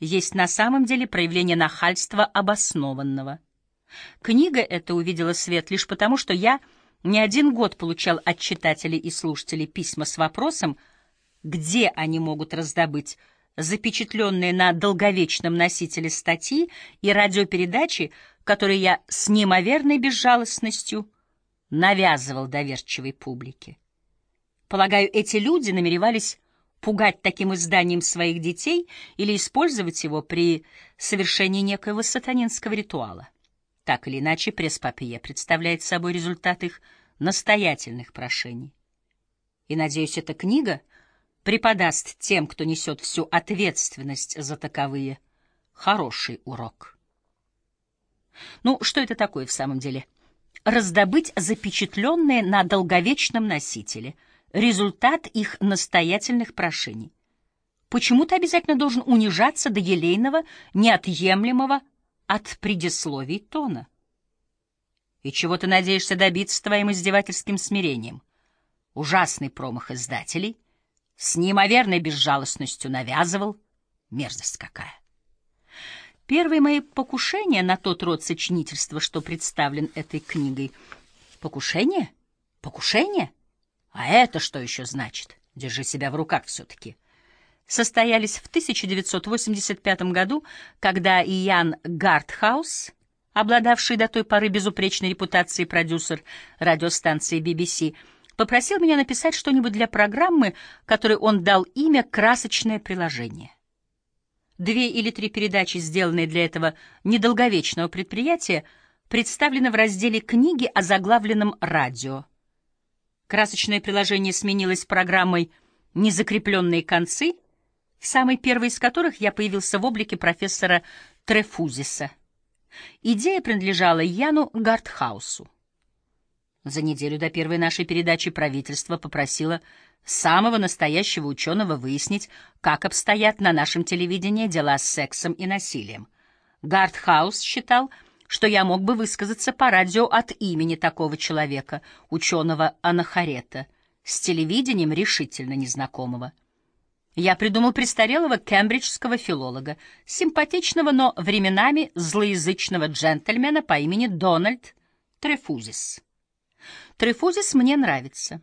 есть на самом деле проявление нахальства обоснованного. Книга эта увидела свет лишь потому, что я не один год получал от читателей и слушателей письма с вопросом, где они могут раздобыть запечатленные на долговечном носителе статьи и радиопередачи, которые я с неимоверной безжалостностью навязывал доверчивой публике. Полагаю, эти люди намеревались пугать таким изданием своих детей или использовать его при совершении некоего сатанинского ритуала. Так или иначе, пресс-папье представляет собой результат их настоятельных прошений. И, надеюсь, эта книга преподаст тем, кто несет всю ответственность за таковые, хороший урок. Ну, что это такое в самом деле? Раздобыть запечатленные на долговечном носителе — результат их настоятельных прошений. Почему ты обязательно должен унижаться до елейного, неотъемлемого от предисловий тона? И чего ты надеешься добиться твоим издевательским смирением? Ужасный промах издателей, с неимоверной безжалостностью навязывал, мерзость какая. Первые мои покушения на тот род сочинительства, что представлен этой книгой. Покушение? Покушение? А это что еще значит? Держи себя в руках все-таки. Состоялись в 1985 году, когда Иоанн Гартхаус, обладавший до той поры безупречной репутацией продюсер радиостанции BBC, попросил меня написать что-нибудь для программы, которой он дал имя «Красочное приложение». Две или три передачи, сделанные для этого недолговечного предприятия, представлены в разделе «Книги о заглавленном радио». Красочное приложение сменилось программой «Незакрепленные концы», в самой первой из которых я появился в облике профессора Трефузиса. Идея принадлежала Яну Гартхаусу. За неделю до первой нашей передачи правительство попросило самого настоящего ученого выяснить, как обстоят на нашем телевидении дела с сексом и насилием. Гартхаус считал, что я мог бы высказаться по радио от имени такого человека, ученого Анахарета, с телевидением решительно незнакомого. Я придумал престарелого кембриджского филолога, симпатичного, но временами злоязычного джентльмена по имени Дональд Трефузис. Трефузис мне нравится.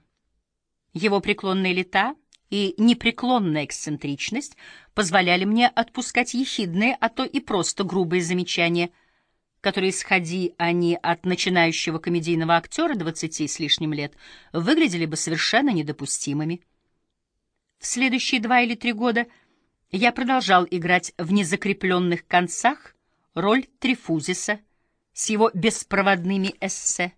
Его преклонные лета и непреклонная эксцентричность позволяли мне отпускать ехидные, а то и просто грубые замечания — которые, сходи они от начинающего комедийного актера двадцати с лишним лет, выглядели бы совершенно недопустимыми. В следующие два или три года я продолжал играть в незакрепленных концах роль Трифузиса с его беспроводными эссе.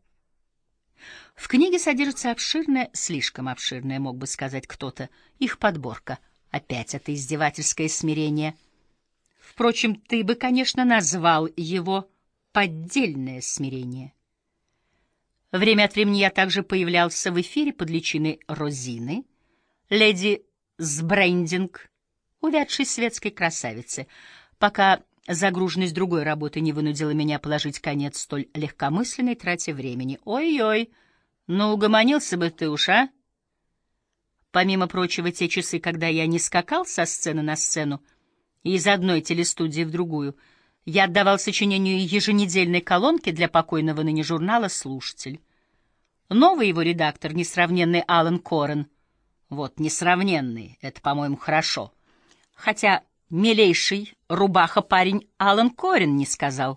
В книге содержится обширная, слишком обширная, мог бы сказать кто-то, их подборка. Опять это издевательское смирение. Впрочем, ты бы, конечно, назвал его поддельное смирение. Время от времени я также появлялся в эфире под личиной Розины, леди Сбрендинг, увядшей светской красавицы, пока загруженность другой работы не вынудила меня положить конец столь легкомысленной трате времени. Ой-ой, ну угомонился бы ты уж, а? Помимо прочего, те часы, когда я не скакал со сцены на сцену и из одной телестудии в другую — я отдавал сочинению еженедельной колонки для покойного ныне журнала «Слушатель». Новый его редактор, несравненный Алан Корен. Вот, несравненный, это, по-моему, хорошо. Хотя милейший рубаха парень Алан Корен не сказал.